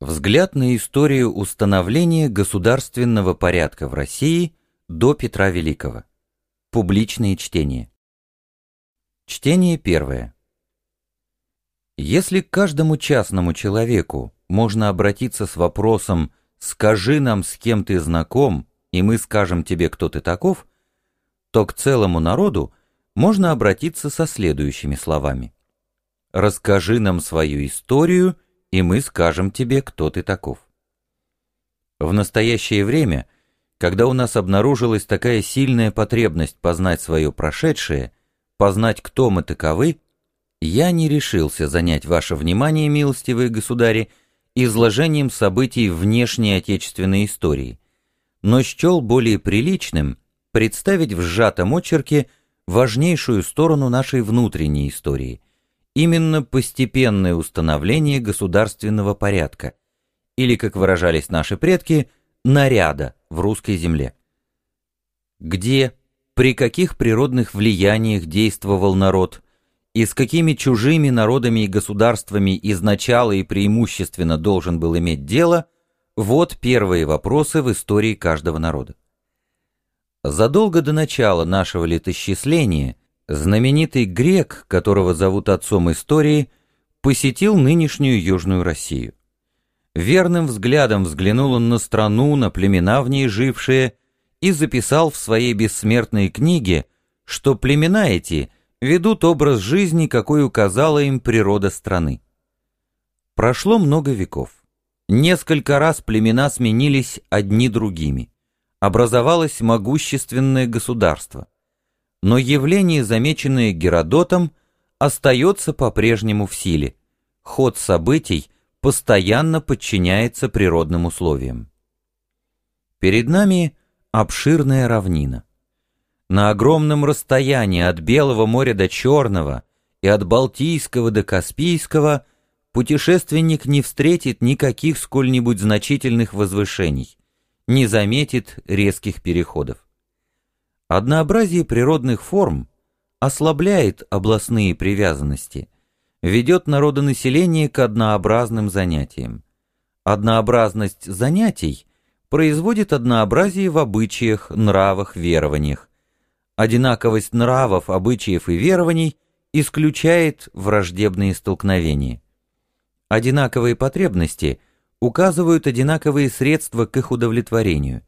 Взгляд на историю установления государственного порядка в России до Петра Великого. Публичные чтения. Чтение первое. Если к каждому частному человеку можно обратиться с вопросом «Скажи нам, с кем ты знаком, и мы скажем тебе, кто ты таков», то к целому народу можно обратиться со следующими словами. «Расскажи нам свою историю, и мы скажем тебе, кто ты таков». В настоящее время, когда у нас обнаружилась такая сильная потребность познать свое прошедшее, познать, кто мы таковы, я не решился занять ваше внимание, милостивые государи, изложением событий внешней отечественной истории, но счел более приличным представить в сжатом очерке важнейшую сторону нашей внутренней истории, именно постепенное установление государственного порядка, или, как выражались наши предки, наряда в русской земле. Где, при каких природных влияниях действовал народ, и с какими чужими народами и государствами изначало и преимущественно должен был иметь дело, вот первые вопросы в истории каждого народа. Задолго до начала нашего летосчисления знаменитый грек, которого зовут отцом истории, посетил нынешнюю Южную Россию. Верным взглядом взглянул он на страну, на племена в ней жившие, и записал в своей бессмертной книге, что племена эти ведут образ жизни, какой указала им природа страны. Прошло много веков. Несколько раз племена сменились одни другими. Образовалось могущественное государство. Но явление, замеченное Геродотом, остается по-прежнему в силе. Ход событий постоянно подчиняется природным условиям. Перед нами обширная равнина. На огромном расстоянии от Белого моря до Черного и от Балтийского до Каспийского путешественник не встретит никаких сколь-нибудь значительных возвышений, не заметит резких переходов. Однообразие природных форм ослабляет областные привязанности, ведет народонаселение к однообразным занятиям. Однообразность занятий производит однообразие в обычаях, нравах, верованиях. Одинаковость нравов, обычаев и верований исключает враждебные столкновения. Одинаковые потребности указывают одинаковые средства к их удовлетворению.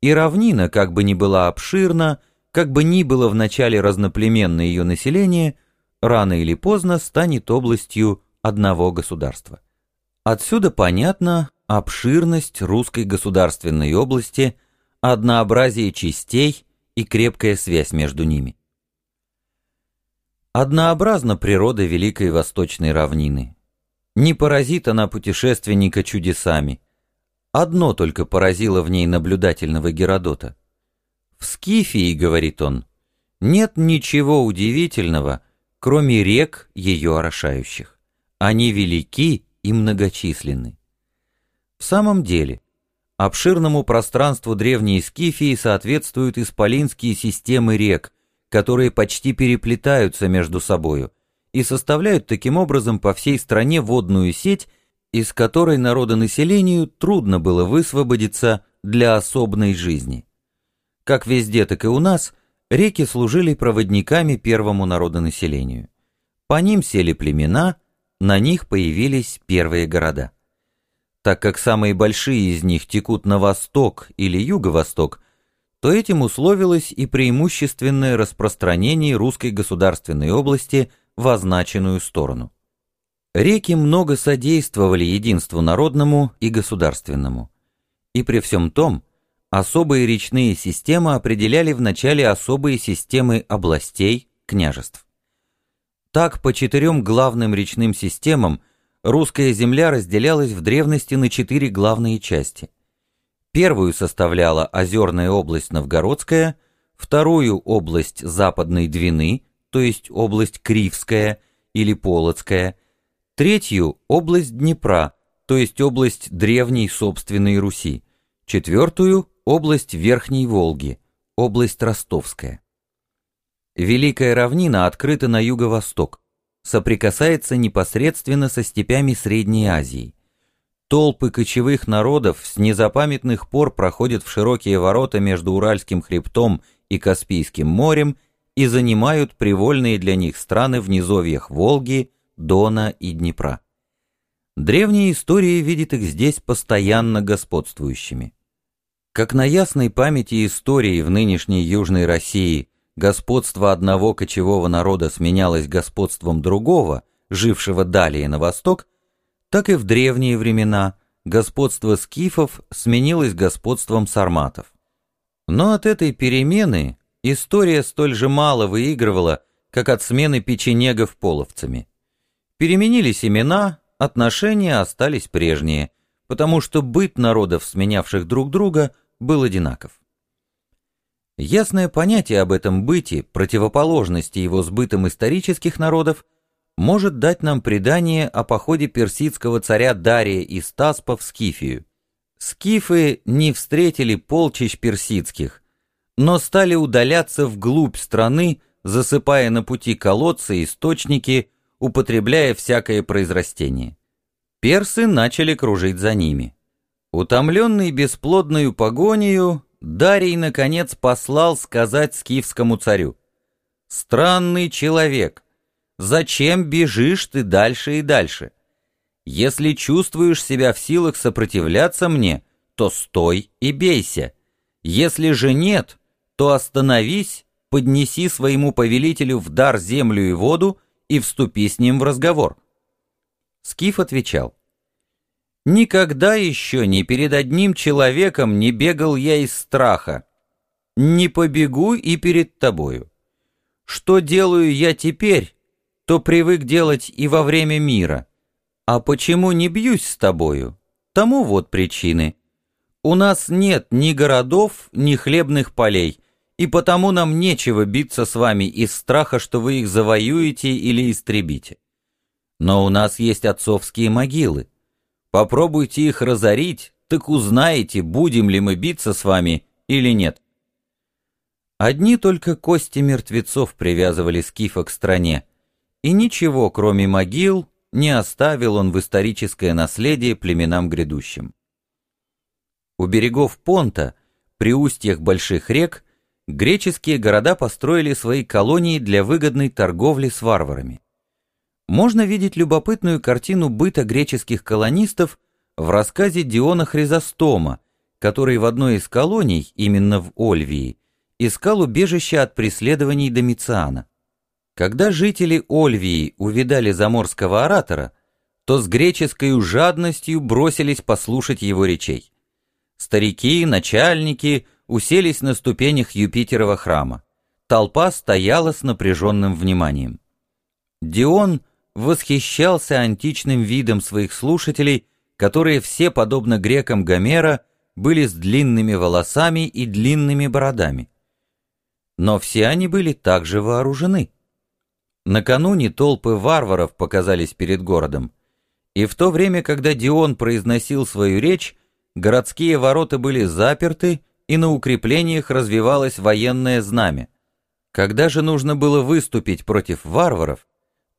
И равнина, как бы ни была обширна, как бы ни было в начале разноплеменное ее население – рано или поздно станет областью одного государства. Отсюда понятна обширность русской государственной области, однообразие частей и крепкая связь между ними. Однообразна природа Великой Восточной равнины. Не поразит она путешественника чудесами. Одно только поразило в ней наблюдательного Геродота. В Скифии, говорит он, нет ничего удивительного, кроме рек, ее орошающих. Они велики и многочисленны. В самом деле, обширному пространству древней Скифии соответствуют исполинские системы рек, которые почти переплетаются между собою и составляют таким образом по всей стране водную сеть, из которой народонаселению трудно было высвободиться для особной жизни. Как везде, так и у нас – реки служили проводниками первому народонаселению. По ним сели племена, на них появились первые города. Так как самые большие из них текут на восток или юго-восток, то этим условилось и преимущественное распространение русской государственной области в означенную сторону. Реки много содействовали единству народному и государственному. И при всем том, Особые речные системы определяли в начале особые системы областей, княжеств. Так, по четырем главным речным системам русская земля разделялась в древности на четыре главные части. Первую составляла озерная область Новгородская, вторую – область Западной Двины, то есть область Кривская или Полоцкая, третью – область Днепра, то есть область древней собственной Руси, четвертую область Верхней Волги, область Ростовская. Великая равнина открыта на юго-восток, соприкасается непосредственно со степями Средней Азии. Толпы кочевых народов с незапамятных пор проходят в широкие ворота между Уральским хребтом и Каспийским морем и занимают привольные для них страны в низовьях Волги, Дона и Днепра. Древняя история видит их здесь постоянно господствующими. Как на ясной памяти истории в нынешней Южной России господство одного кочевого народа сменялось господством другого, жившего далее на восток, так и в древние времена господство скифов сменилось господством сарматов. Но от этой перемены история столь же мало выигрывала, как от смены печенегов половцами. Переменились имена, отношения остались прежние, потому что быт народов, сменявших друг друга, был одинаков. Ясное понятие об этом быте, противоположности его с бытом исторических народов – может дать нам предание о походе персидского царя Дария и Таспа в Скифию. Скифы не встретили полчищ персидских, но стали удаляться вглубь страны, засыпая на пути колодцы, источники, употребляя всякое произрастение. Персы начали кружить за ними. Утомленный бесплодную погонью, Дарий, наконец, послал сказать скифскому царю. «Странный человек, Зачем бежишь ты дальше и дальше? Если чувствуешь себя в силах сопротивляться мне, то стой и бейся. Если же нет, то остановись, поднеси своему повелителю в дар землю и воду и вступи с ним в разговор. Скиф отвечал, «Никогда еще ни перед одним человеком не бегал я из страха. Не побегу и перед тобою. Что делаю я теперь, то привык делать и во время мира. А почему не бьюсь с тобою? Тому вот причины. У нас нет ни городов, ни хлебных полей, и потому нам нечего биться с вами из страха, что вы их завоюете или истребите. Но у нас есть отцовские могилы. Попробуйте их разорить, так узнаете, будем ли мы биться с вами или нет. Одни только кости мертвецов привязывали скифа к стране, и ничего, кроме могил, не оставил он в историческое наследие племенам грядущим. У берегов Понта, при устьях больших рек, греческие города построили свои колонии для выгодной торговли с варварами. Можно видеть любопытную картину быта греческих колонистов в рассказе Диона Хризостома, который в одной из колоний, именно в Ольвии, искал убежище от преследований Домициана. Когда жители Ольвии увидали заморского оратора, то с греческой жадностью бросились послушать его речей. Старики, начальники уселись на ступенях Юпитерова храма. Толпа стояла с напряженным вниманием. Дион восхищался античным видом своих слушателей, которые все, подобно грекам Гомера, были с длинными волосами и длинными бородами. Но все они были также вооружены. Накануне толпы варваров показались перед городом, и в то время, когда Дион произносил свою речь, городские ворота были заперты, и на укреплениях развивалось военное знамя. Когда же нужно было выступить против варваров,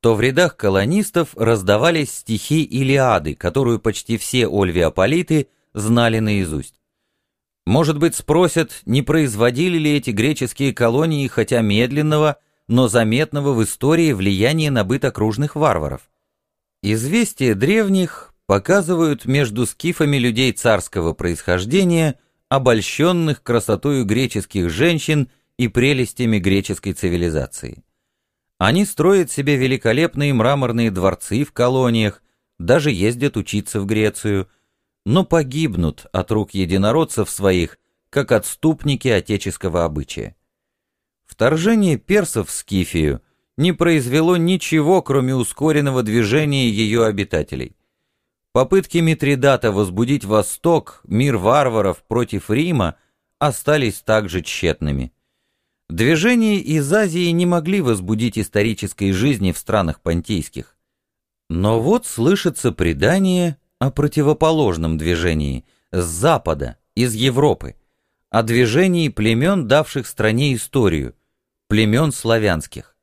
то в рядах колонистов раздавались стихи Илиады, которую почти все ольвиополиты знали наизусть. Может быть, спросят, не производили ли эти греческие колонии хотя медленного, но заметного в истории влияния на быт окружных варваров. Известия древних показывают между скифами людей царского происхождения, обольщенных красотою греческих женщин и прелестями греческой цивилизации. Они строят себе великолепные мраморные дворцы в колониях, даже ездят учиться в Грецию, но погибнут от рук единородцев своих, как отступники отеческого обычая. Вторжение персов в Скифию не произвело ничего, кроме ускоренного движения ее обитателей. Попытки Митридата возбудить Восток, мир варваров против Рима, остались также тщетными. Движения из Азии не могли возбудить исторической жизни в странах понтийских. Но вот слышится предание о противоположном движении с Запада, из Европы, о движении племен, давших стране историю, племен славянских.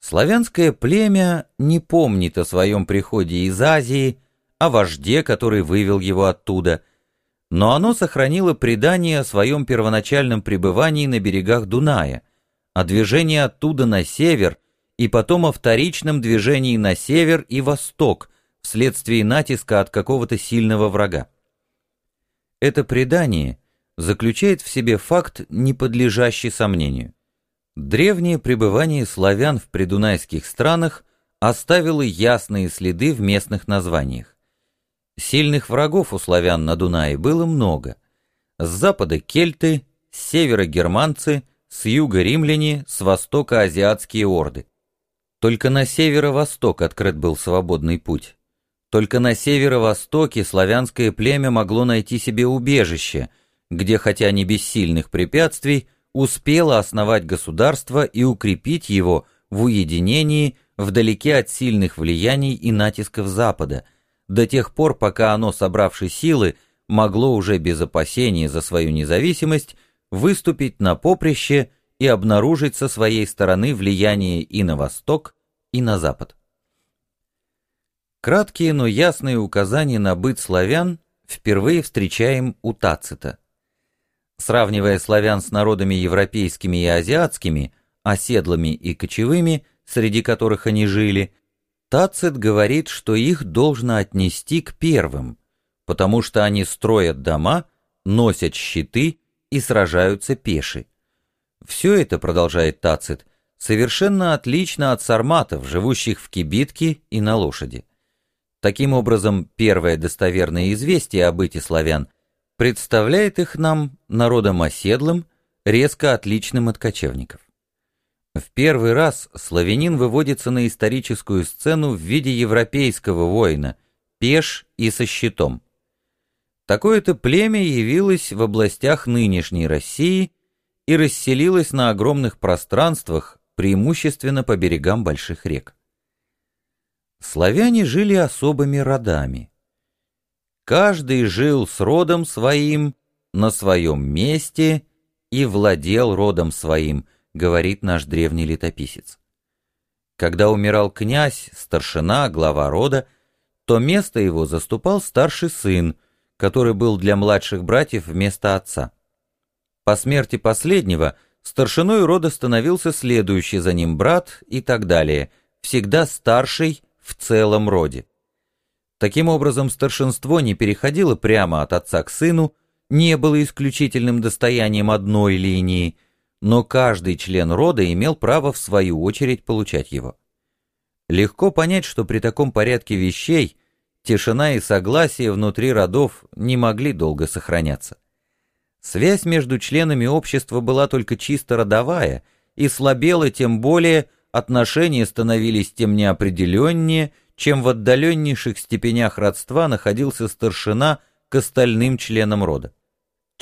Славянское племя не помнит о своем приходе из Азии, о вожде, который вывел его оттуда, но оно сохранило предание о своем первоначальном пребывании на берегах Дуная, о движении оттуда на север и потом о вторичном движении на север и восток вследствие натиска от какого-то сильного врага. Это предание заключает в себе факт, не подлежащий сомнению. Древнее пребывание славян в придунайских странах оставило ясные следы в местных названиях. Сильных врагов у славян на Дунае было много. С запада кельты, с севера германцы, с юга римляне, с востока азиатские орды. Только на северо-восток открыт был свободный путь. Только на северо-востоке славянское племя могло найти себе убежище, где, хотя не без сильных препятствий, успело основать государство и укрепить его в уединении, вдалеке от сильных влияний и натисков Запада, до тех пор, пока оно, собравши силы, могло уже без опасений за свою независимость выступить на поприще и обнаружить со своей стороны влияние и на восток, и на запад. Краткие, но ясные указания на быт славян впервые встречаем у Тацита. Сравнивая славян с народами европейскими и азиатскими, оседлыми и кочевыми, среди которых они жили, Тацит говорит, что их должно отнести к первым, потому что они строят дома, носят щиты и сражаются пеши. Все это, продолжает Тацит, совершенно отлично от сарматов, живущих в кибитке и на лошади. Таким образом, первое достоверное известие о быте славян представляет их нам народом оседлым, резко отличным от кочевников. В первый раз славянин выводится на историческую сцену в виде европейского воина, пеш и со щитом. Такое-то племя явилось в областях нынешней России и расселилось на огромных пространствах, преимущественно по берегам больших рек. Славяне жили особыми родами. Каждый жил с родом своим, на своем месте и владел родом своим, говорит наш древний летописец. Когда умирал князь, старшина, глава рода, то место его заступал старший сын, который был для младших братьев вместо отца. По смерти последнего старшиной рода становился следующий за ним брат и так далее, всегда старший в целом роде. Таким образом, старшинство не переходило прямо от отца к сыну, не было исключительным достоянием одной линии, но каждый член рода имел право в свою очередь получать его. Легко понять, что при таком порядке вещей тишина и согласие внутри родов не могли долго сохраняться. Связь между членами общества была только чисто родовая, и слабела тем более, отношения становились тем неопределеннее, чем в отдаленнейших степенях родства находился старшина к остальным членам рода.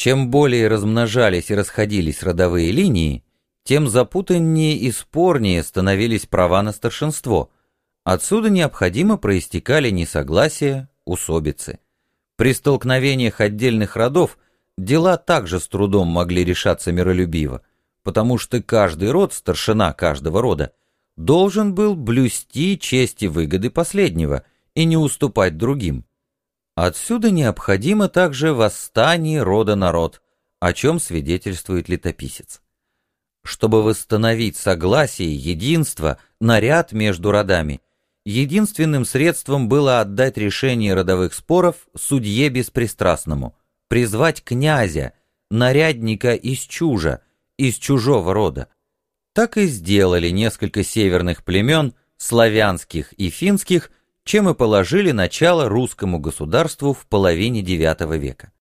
Чем более размножались и расходились родовые линии, тем запутаннее и спорнее становились права на старшинство – Отсюда необходимо проистекали несогласия, усобицы. При столкновениях отдельных родов дела также с трудом могли решаться миролюбиво, потому что каждый род, старшина каждого рода, должен был блюсти честь и выгоды последнего и не уступать другим. Отсюда необходимо также восстание рода народ, о чем свидетельствует летописец. Чтобы восстановить согласие, единство, наряд между родами – единственным средством было отдать решение родовых споров судье беспристрастному, призвать князя, нарядника из чужа, из чужого рода. Так и сделали несколько северных племен, славянских и финских, чем и положили начало русскому государству в половине IX века.